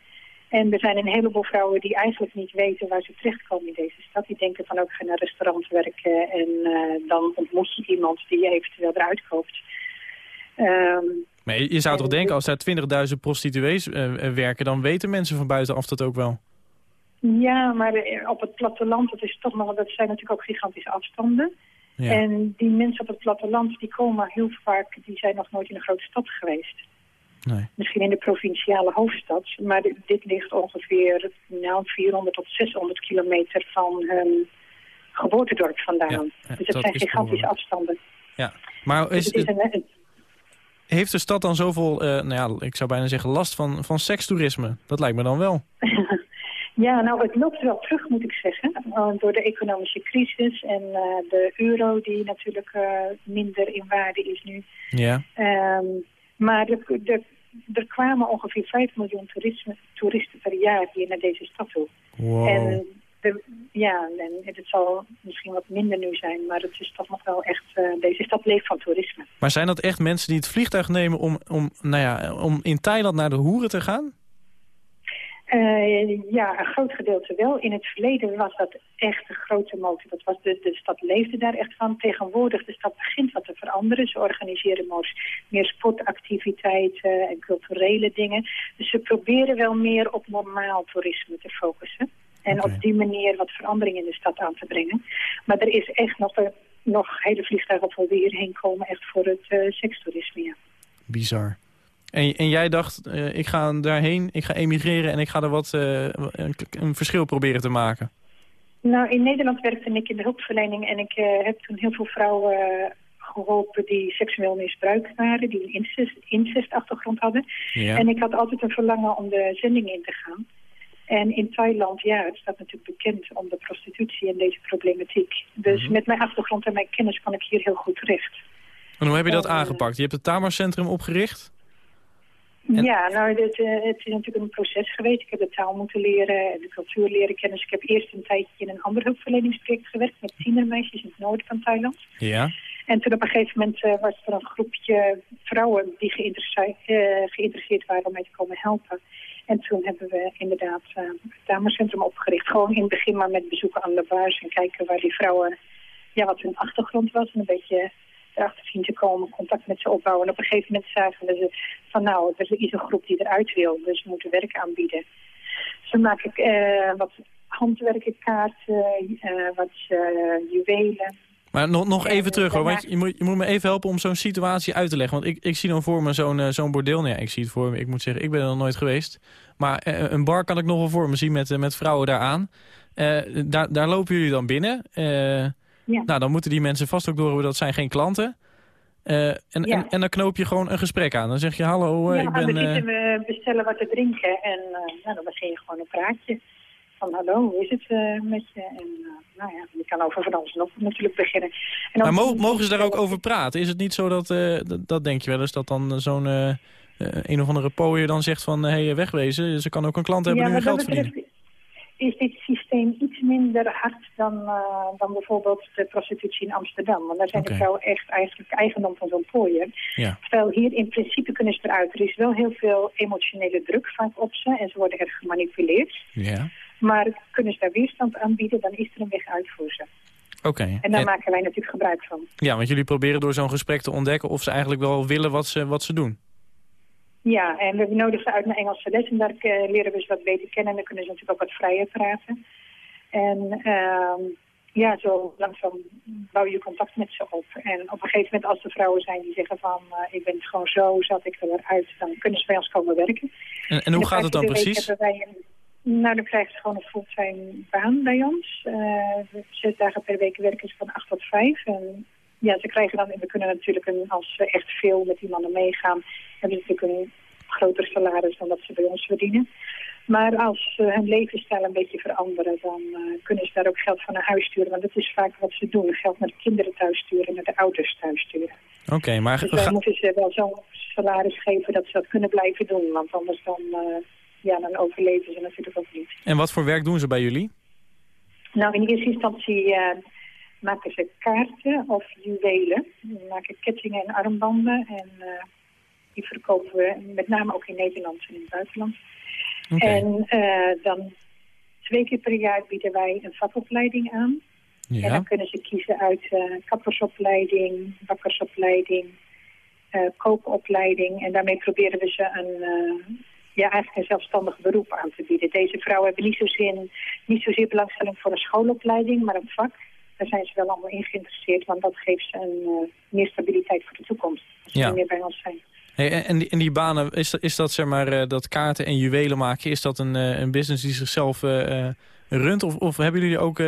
En er zijn een heleboel vrouwen die eigenlijk niet weten waar ze terechtkomen in deze stad. Die denken van ook, ik ga naar een restaurant werken en eh, dan ontmoet je iemand die je eventueel eruit koopt. Ehm, Maar je zou toch En denken, als daar 20.000 prostituees eh, eh, werken... dan weten mensen van buitenaf dat ook wel. ja, maar op het platteland, dat, is toch nog, dat zijn natuurlijk ook gigantische afstanden. Ja. En die mensen op het platteland, die komen heel vaak, die zijn nog nooit in een grote stad geweest. Nee. Misschien in de provinciale hoofdstad, maar dit, dit ligt ongeveer nou, 400 tot 600 kilometer van hun geboortedorp vandaan. ja, dus het dat zijn is gigantische behoorlijk. afstanden. Ja. Maar Dus is, een, heeft de stad dan zoveel, eh, nou ja, ik zou bijna zeggen, last van, van sekstoerisme? Dat lijkt me dan wel. Ja, nou, het loopt wel terug, moet ik zeggen. Door de economische crisis en eh, de euro die natuurlijk eh, minder in waarde is nu. Ja. Ehm, maar er, er, er kwamen ongeveer 5 miljoen toerisme, toeristen per jaar hier naar deze stad toe. Wow. En de, ja, en het zal misschien wat minder nu zijn, maar het is toch nog wel echt... eh, deze stad leeft van toerisme. Maar zijn dat echt mensen die het vliegtuig nemen om, om, nou ja, om in Thailand naar de hoeren te gaan? Eh, ja, een groot gedeelte wel. In het verleden was dat echt een grote motor. Dat was de, de stad leefde daar echt van. Tegenwoordig, de stad begint wat te veranderen. Ze organiseren meer sportactiviteiten en culturele dingen. Dus ze proberen wel meer op normaal toerisme te focussen. En op die manier wat verandering in de stad aan te brengen. Maar er is echt nog, eh, nog hele vliegtuigen voor we hierheen komen. Echt voor het eh, sekstoerisme, ja. Bizar. En, en jij dacht, eh, ik ga daarheen, ik ga emigreren en ik ga er wat eh, een, een verschil proberen te maken. Nou, in Nederland werkte ik in de hulpverlening en ik eh, heb toen heel veel vrouwen eh, geholpen die seksueel misbruikt waren, die een incest, incestachtergrond hadden. Ja. En ik had altijd een verlangen om de zending in te gaan. En in Thailand, ja, het staat natuurlijk bekend om de prostitutie en deze problematiek. Dus met mijn achtergrond en mijn kennis kan ik hier heel goed terecht. En hoe heb je dat Eh, aangepakt? Je hebt het Tamar-centrum opgericht? En- Ja, nou, dit, eh, het is natuurlijk een proces geweest. Ik heb de taal moeten leren en de cultuur leren kennen. Dus ik heb eerst een tijdje in een ander hulpverleningsproject gewerkt met tienermeisjes in het noorden van Thailand. Ja. En toen op een gegeven moment eh, was er een groepje vrouwen die geïnteresse- eh, geïnteresseerd waren om mij te komen helpen. En toen hebben we inderdaad eh, het damencentrum opgericht. Gewoon in het begin maar met bezoeken aan de bars en kijken waar die vrouwen, ja, wat hun achtergrond was. En een beetje erachter zien te komen, contact met ze opbouwen. En op een gegeven moment zagen we ze van nou, er is een groep die eruit wil, dus we moeten werk aanbieden. Dus dan maak ik wat handwerken, kaarten, eh, wat juwelen. Maar nog, nog even En, terug hoor, want je moet, je moet me even helpen om zo'n situatie uit te leggen. Want ik, ik zie dan voor me zo'n eh, zo'n bordeel. Nou ja, ik zie het voor me, ik moet zeggen, ik ben er nog nooit geweest. Maar eh, een bar kan ik nog wel voor me zien met, eh, met vrouwen daaraan. Eh, daar, daar lopen jullie dan binnen. Ja. Nou, dan moeten die mensen vast ook doorhebben dat zijn geen klanten. En, Ja. en, en dan knoop je gewoon een gesprek aan. Dan zeg je, hallo, ja, ik ben... zitten we bestellen wat te drinken en nou, dan begin je gewoon een praatje. Van hallo, hoe is het eh, met je? En eh, nou ja, je kan over van alles nog natuurlijk beginnen. En maar mogen ze daar ook over praten? Is het niet zo dat, eh, dat, dat denk je wel eens, dat dan zo'n een of andere pooier dan zegt van, hé, hey, wegwezen. Ze kan ook een klant hebben ja, nu wat geld verdienen. is dit systeem iets minder hard dan, dan bijvoorbeeld de prostitutie in Amsterdam. Want daar zijn de vrouwen echt eigenlijk eigendom van zo'n pooier. Ja. Terwijl hier in principe kunnen ze eruit. Er is wel heel veel emotionele druk vaak op ze en ze worden erg gemanipuleerd. Ja, Maar kunnen ze daar weerstand aanbieden, dan is er een weg uit voor ze. oké. En daar En- maken wij natuurlijk gebruik van. Ja, want jullie proberen door zo'n gesprek te ontdekken of ze eigenlijk wel willen wat ze, wat ze doen. Ja, en we nodigen ze uit naar Engelse les en daar eh, leren we ze wat beter kennen. En dan kunnen ze natuurlijk ook wat vrijer praten. En ehm, ja, zo langzaam bouw je contact met ze op. En op een gegeven moment als er vrouwen zijn die zeggen van... eh, ik ben het gewoon zo, zat ik eruit, dan kunnen ze bij ons komen werken. En, en hoe gaat het dan precies? hebben Wij een, nou, dan krijgen ze gewoon een fulltime baan bij ons. Eh, zes dagen per week werken ze van acht tot vijf. En ja, ze krijgen dan, we kunnen natuurlijk, een, als ze echt veel met die mannen meegaan, hebben ze natuurlijk een groter salaris dan dat ze bij ons verdienen. Maar als ze hun levensstijl een beetje veranderen, dan eh, kunnen ze daar ook geld van naar huis sturen. Want dat is vaak wat ze doen. Geld naar de kinderen thuis sturen, naar de ouders thuis sturen. Oké, maar Dus wij ga- moeten ze wel zo'n salaris geven dat ze dat kunnen blijven doen. Want anders dan, eh, ja, dan overleven ze natuurlijk ook niet. en wat voor werk doen ze bij jullie? Nou, in eerste instantie eh, maken ze kaarten of juwelen. We maken kettingen en armbanden. En eh, die verkopen we met name ook in Nederland en in het buitenland. En eh, dan twee keer per jaar bieden wij een vakopleiding aan. En Ja, dan kunnen ze kiezen uit kappersopleiding, bakkersopleiding, kookopleiding. En daarmee proberen we ze een, ja, eigenlijk een zelfstandig beroep aan te bieden. Deze vrouwen hebben niet zozeer, niet zozeer belangstelling voor een schoolopleiding, maar een vak. Daar zijn ze wel allemaal in geïnteresseerd, want dat geeft ze een, eh, meer stabiliteit voor de toekomst. Als ze Ja. meer bij ons zijn. Hey, en, en die, en die banen, is dat, is dat zeg maar eh, dat kaarten en juwelen maken, is dat een, eh, een business die zichzelf runt? Of, of hebben jullie ook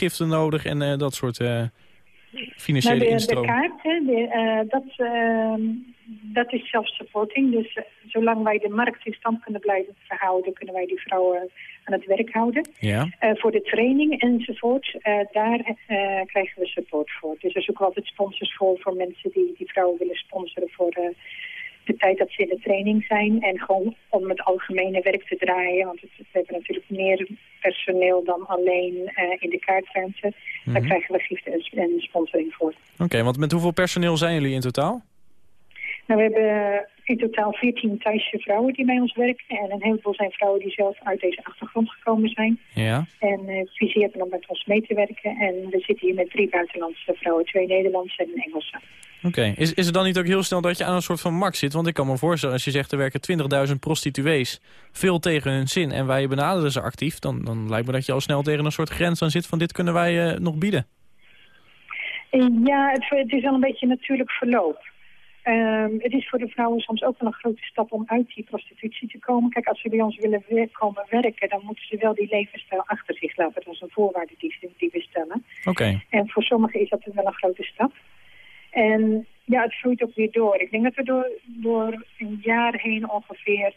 giften nodig en dat soort financiële Nou, de, de instroom? kaart, hè, de, eh, dat, ehm, dat is self-supporting. Dus eh, zolang wij de markt in stand kunnen blijven verhouden, kunnen wij die vrouwen aan het werk houden. Ja. Eh, voor de training enzovoort, eh, daar eh, krijgen we support voor. Dus er zoeken we altijd sponsors voor, voor mensen die die vrouwen willen sponsoren voor eh, de tijd dat ze in de training zijn. En gewoon om het algemene werk te draaien, want het, we hebben natuurlijk meer personeel dan alleen eh, in de kaartruimte. Daar Mhm. krijgen we giften en, en sponsoring voor. Oké, want met hoeveel personeel zijn jullie in totaal? Nou, we hebben in totaal 14 Thaise vrouwen die bij ons werken. En een heleboel zijn vrouwen die zelf uit deze achtergrond gekomen zijn. Ja. En eh viseren om met ons mee te werken. En we zitten hier met drie buitenlandse vrouwen. Twee Nederlandse en een Engelse. Oké, is, is het dan niet ook heel snel dat je aan een soort van max zit? Want ik kan me voorstellen, als je zegt er werken 20.000 prostituees, veel tegen hun zin en wij benaderen ze actief, dan, dan lijkt me dat je al snel tegen een soort grens aan zit van dit kunnen wij eh, nog bieden. Eh, Ja, het, het is wel een beetje natuurlijk verloop. Ehm, het is voor de vrouwen soms ook wel een grote stap om uit die prostitutie te komen. Kijk, als ze bij ons willen wer- komen werken, dan moeten ze wel die levensstijl achter zich laten. Dat is een voorwaarde die, die we stellen. Oké. En voor sommigen is dat wel een grote stap. En ja, het vloeit ook weer door. Ik denk dat we door, door een jaar heen ongeveer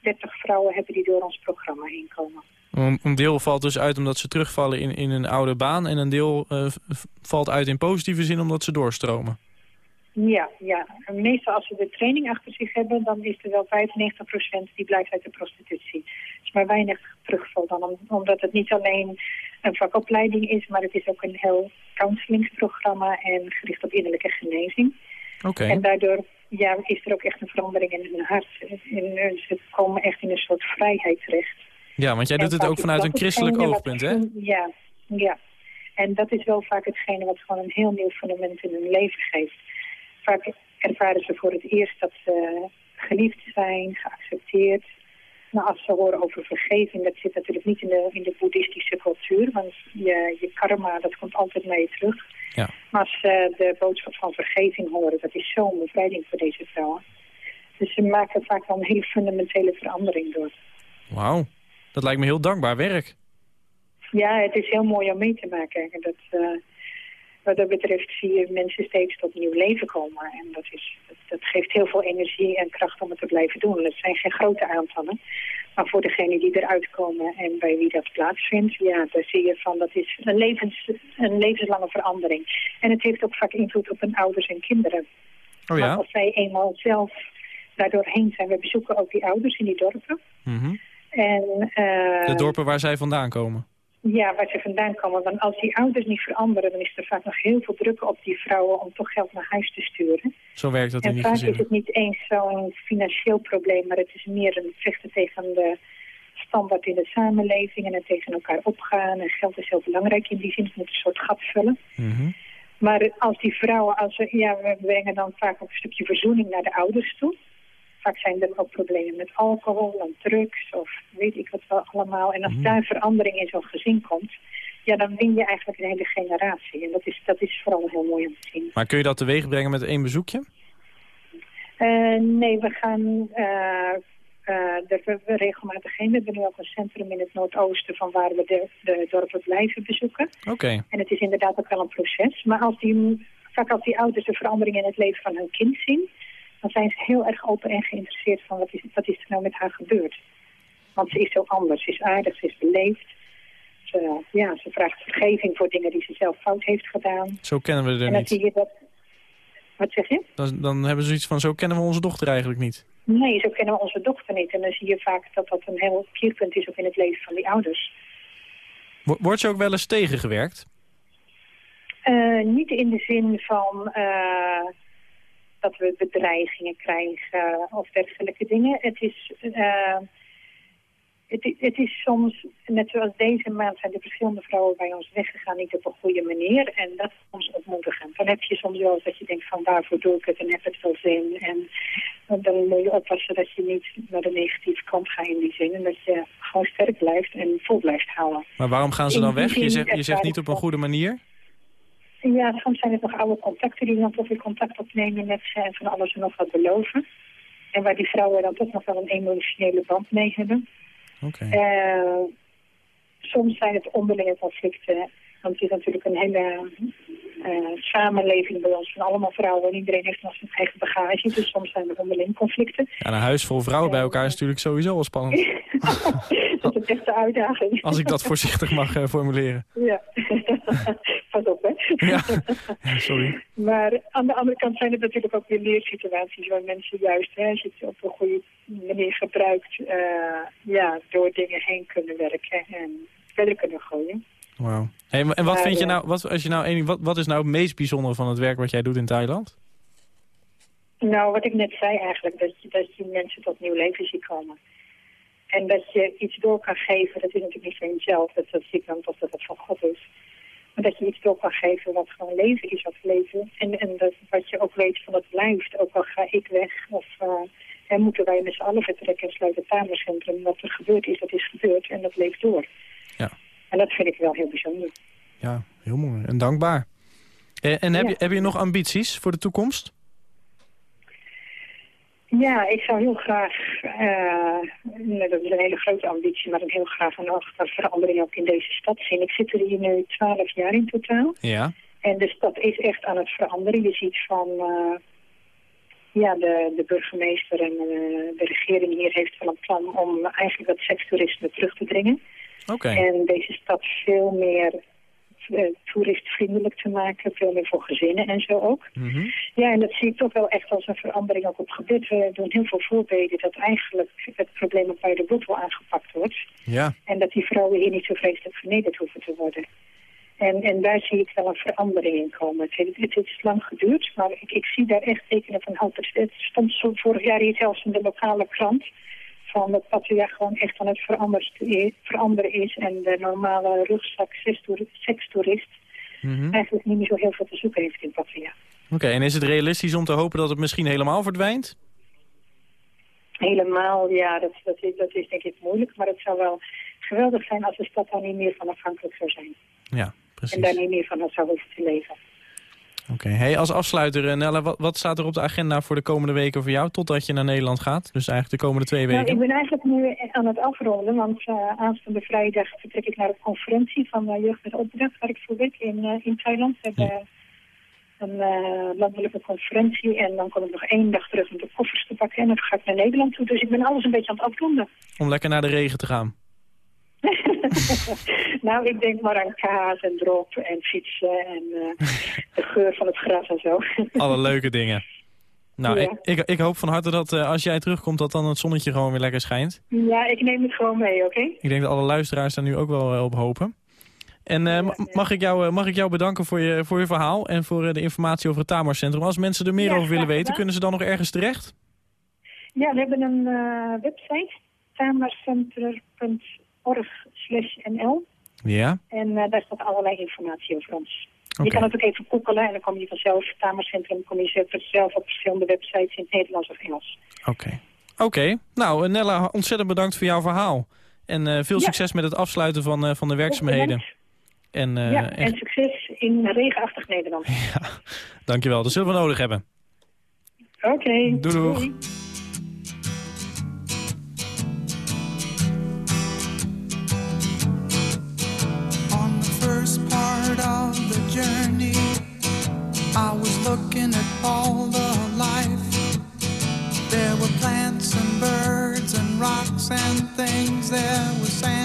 30 vrouwen hebben die door ons programma heen komen. Een, deel valt dus uit omdat ze terugvallen in, in een oude baan en een deel eh, valt uit in positieve zin omdat ze doorstromen. Ja, ja. En meestal als ze de training achter zich hebben, dan is er wel 95% die blijft uit de prostitutie. Het is maar weinig terugval dan, om- omdat het niet alleen een vakopleiding is, maar het is ook een heel counselingsprogramma en gericht op innerlijke genezing. Oké. En daardoor ja, is er ook echt een verandering in hun hart. In, eh, ze komen echt in een soort vrijheid terecht. Ja, want jij En doet het ook vanuit een christelijk oogpunt, hè? Ja, ja. En dat is wel vaak hetgene wat gewoon een heel nieuw fundament in hun leven geeft. Vaak ervaren ze voor het eerst dat ze geliefd zijn, geaccepteerd. Maar als ze horen over vergeving, dat zit natuurlijk niet in de, in de boeddhistische cultuur. Want je, je karma, dat komt altijd je terug. Ja. Maar als ze de boodschap van vergeving horen, dat is zo'n bevrijding voor deze vrouwen. Dus ze maken vaak wel een hele fundamentele verandering door. Wauw, dat lijkt me heel dankbaar werk. Ja, het is heel mooi om mee te maken. En dat, eh, wat dat betreft zie je mensen steeds tot nieuw leven komen. En dat, is, dat, geeft heel veel energie en kracht om het te blijven doen. Het zijn geen grote aantallen. Maar voor degenen die eruit komen en bij wie dat plaatsvindt, ja, daar zie je van dat is een, levens, een levenslange verandering. En het heeft ook vaak invloed op hun ouders en kinderen. Oh ja? als zij eenmaal zelf daardoorheen zijn, we bezoeken ook die ouders in die dorpen. Mhm. En, eh, De dorpen waar zij vandaan komen. Ja, waar ze vandaan komen. Want als die ouders niet veranderen, dan is er vaak nog heel veel druk op die vrouwen om toch geld naar huis te sturen. Zo werkt dat in en vaak is het niet eens zo'n financieel probleem, maar het is meer een vechten tegen de standaard in de samenleving en het tegen elkaar opgaan. En geld is heel belangrijk in die zin, het moet een soort gat vullen. Mhm. Maar als die vrouwen, als we, ja, we brengen dan vaak ook een stukje verzoening naar de ouders toe. Vaak zijn er ook problemen met alcohol en drugs of weet ik wat wel allemaal. En als daar verandering in zo'n gezin komt, ja, dan win je eigenlijk een hele generatie. En dat is, dat is vooral heel mooi om te zien. Maar kun je dat teweeg brengen met één bezoekje? Eh, nee, we gaan eh, eh, we- we regelmatig heen. We hebben nu ook een centrum in het noordoosten van waar we de, de dorpen blijven bezoeken. Oké. En het is inderdaad ook wel een proces. Maar als die, vaak als die ouders de verandering in het leven van hun kind zien... dan zijn ze heel erg open en geïnteresseerd van wat is, wat is er nou met haar gebeurd. Want ze is zo anders. Ze is aardig, ze is beleefd. Ze, ja, ze vraagt vergeving voor dingen die ze zelf fout heeft gedaan. Zo kennen we en er dan niet. zie je dat... Wat zeg je? Dan, dan hebben ze zoiets van, zo kennen we onze dochter eigenlijk niet. Nee, zo kennen we onze dochter niet. En dan zie je vaak dat dat een heel keerpunt is ook in het leven van die ouders. Wo- Wordt je ook wel eens tegengewerkt? Eh, niet in de zin van eh, dat we bedreigingen krijgen of dergelijke dingen. Het is, eh, het, het is soms, net zoals deze maand zijn er verschillende vrouwen bij ons weggegaan, niet op een goede manier. En dat is soms ontmoedigend. Dan heb je soms wel eens dat je denkt van waarvoor doe ik het en heb het wel zin. En dan moet je oppassen dat je niet naar de negatieve kant gaat in die zin. En dat je gewoon sterk blijft en vol blijft houden. Maar waarom gaan ze dan weg? Je zegt, je zegt niet op een goede manier? Ja, soms zijn het nog oude contacten die dan toch weer contact opnemen met ze en van alles en nog wat beloven. En waar die vrouwen dan toch nog wel een emotionele band mee hebben. Oké. Eh, soms zijn het onderlinge conflicten. Want het is natuurlijk een hele samenleving bij ons van allemaal vrouwen. En iedereen heeft nog zijn eigen bagage. Dus soms zijn er onderling conflicten. Ja, een huis vol vrouwen bij elkaar is natuurlijk sowieso al spannend. dat is een echte uitdaging. Als ik dat voorzichtig mag eh, formuleren. Ja, pas op hè. Ja. Ja, sorry. Maar aan de andere kant zijn het natuurlijk ook weer leersituaties waar mensen juist, hè, als je het op een goede manier gebruikt, eh, ja, door dingen heen kunnen werken en verder kunnen gooien. Wauw. Hey, en wat vind je nou, wat, als je nou één, wat, wat is nou het meest bijzondere van het werk wat jij doet in Thailand? Nou, wat ik net zei eigenlijk, dat je, dat je mensen tot nieuw leven ziet komen. En dat je iets door kan geven, dat is natuurlijk niet van jezelf, dat, dat zie ik dan toch dat het van God is. Maar dat je iets door kan geven wat gewoon leven is, wat leven. En, en dat, wat je ook weet van het blijft, ook al ga ik weg of uh, en moeten wij met z'n allen vertrekken en sluiten het tamercentrum. Wat er gebeurd is, dat is gebeurd en dat leeft door. Ja. En dat vind ik wel heel bijzonder. Ja, heel mooi. En dankbaar. Eh, en heb, Ja. je, heb je nog ambities voor de toekomst? Ja, ik zou heel graag, eh, dat is een hele grote ambitie, maar een heel graag een verandering ook in deze stad zien. Ik zit er hier nu twaalf jaar in totaal. Ja. En de stad is echt aan het veranderen. Je ziet van, eh, ja, de, de burgemeester en eh, de regering hier heeft wel een plan om eigenlijk dat sekstoerisme terug te dringen. En deze stad veel meer eh, toeristvriendelijk te maken, veel meer voor gezinnen en zo ook. Mhm. Ja, en dat zie ik toch wel echt als een verandering ook op gebied. We doen heel veel voorbeden dat eigenlijk het probleem op bij de wortel aangepakt wordt. Ja. En dat die vrouwen hier niet zo vreselijk vernederd hoeven te worden. En, en daar zie ik wel een verandering in komen. Het, heeft- het is lang geduurd, maar ik, ik zie daar echt tekenen van hoop. Het, het stond zo vorig jaar hier zelfs in de lokale krant... van dat Pattaya gewoon echt aan het veranderen, is... en de normale rugzak sekstoer- sekstoerist Mhm. eigenlijk niet meer zo heel veel te zoeken heeft in Pattaya. Oké, en is het realistisch om te hopen dat het misschien helemaal verdwijnt? Helemaal, ja, dat, dat, is, dat is denk ik moeilijk. Maar het zou wel geweldig zijn als de stad daar niet meer van afhankelijk zou zijn. Ja, precies. En daar niet meer van zou hoeven te leven. Oké, hey, als afsluiter, eh, Nelle, wat, wat staat er op de agenda voor de komende weken voor jou... totdat je naar Nederland gaat? Dus eigenlijk de komende twee Nou, weken. ik ben eigenlijk nu aan het afronden, want uh, aanstaande vrijdag vertrek ik naar een conferentie van uh, Jeugd met Opdracht, waar ik voor werk in, uh, in Thailand. We hebben ja. een landelijke conferentie en dan kom ik nog één dag terug om de koffers te pakken en dan ga ik naar Nederland toe. Dus ik ben alles een beetje aan het afronden. Om lekker naar de regen te gaan. nou, ik denk maar aan kaas en drop en fietsen en uh, de geur van het gras en zo. Alle leuke dingen. Nou, ja. ik, ik, ik, hoop van harte dat uh, als jij terugkomt dat dan het zonnetje gewoon weer lekker schijnt. Ja, ik neem het gewoon mee, oké? Okay? Ik denk dat alle luisteraars daar nu ook wel uh, op hopen. En uh, ja, mag, ik jou, mag ik jou bedanken voor je, voor je verhaal en voor de informatie over het Tamarcentrum. Als mensen er meer ja, over willen weten, kunnen ze dan nog ergens terecht? Ja, we hebben een website, tamarcenter.org nl. Ja. En uh, daar staat allerlei informatie over ons. Okay. Je kan het ook even koppelen en dan kom je vanzelf, Tamercentrum, kom je zelf op verschillende websites in het Nederlands of Engels. Oké. Okay. Oké. Okay. Nou, Nella, ontzettend bedankt voor jouw verhaal. En uh, veel ja. succes met het afsluiten van, uh, van de werkzaamheden. En, ja, en succes in regenachtig Nederland. Ja, dankjewel. Dat zullen we nodig hebben. Oké. Okay. Doei, doeg. part of the journey. I was looking at all the life. There were plants and birds and rocks and things. There was sand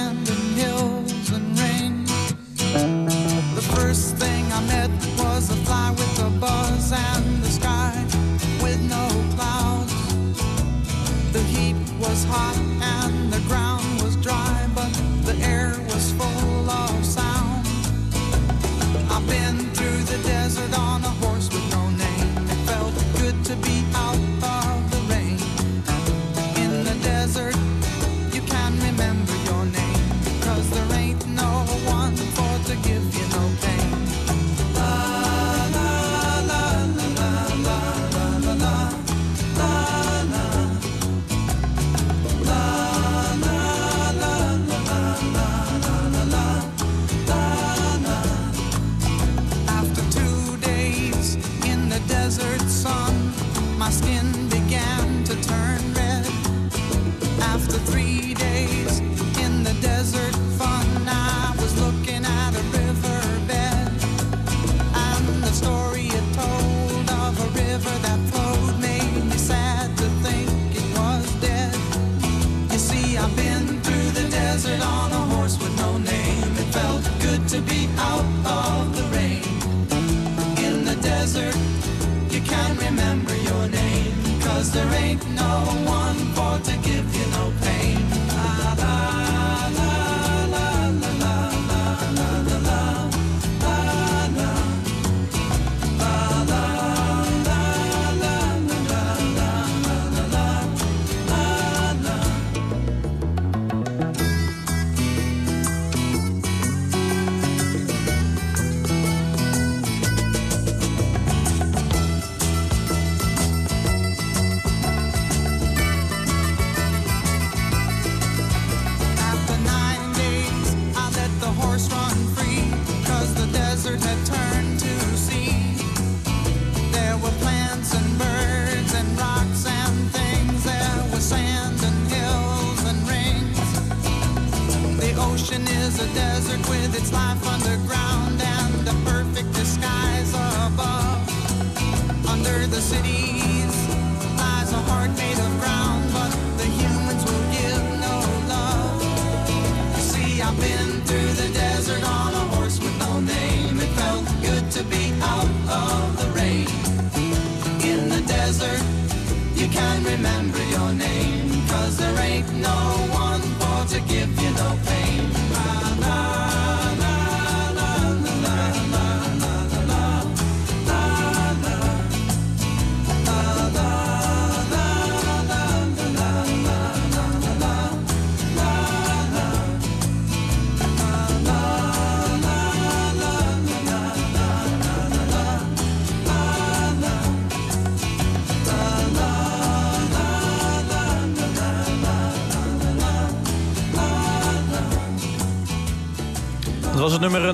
nummer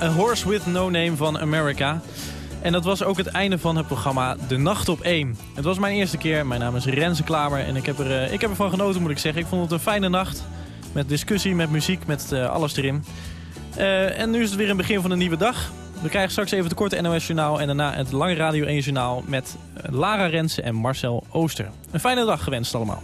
een Horse with No Name van America. En dat was ook het einde van het programma De Nacht op 1. Het was mijn eerste keer. Mijn naam is Renze Klamer en ik heb, er, eh, ik heb ervan genoten moet ik zeggen. Ik vond het een fijne nacht. Met discussie, met muziek, met eh, alles erin. Eh, en nu is het weer een begin van een nieuwe dag. We krijgen straks even het korte NOS Journaal en daarna het lange Radio 1 Journaal met Lara Rensen en Marcel Ooster. Een fijne dag gewenst allemaal.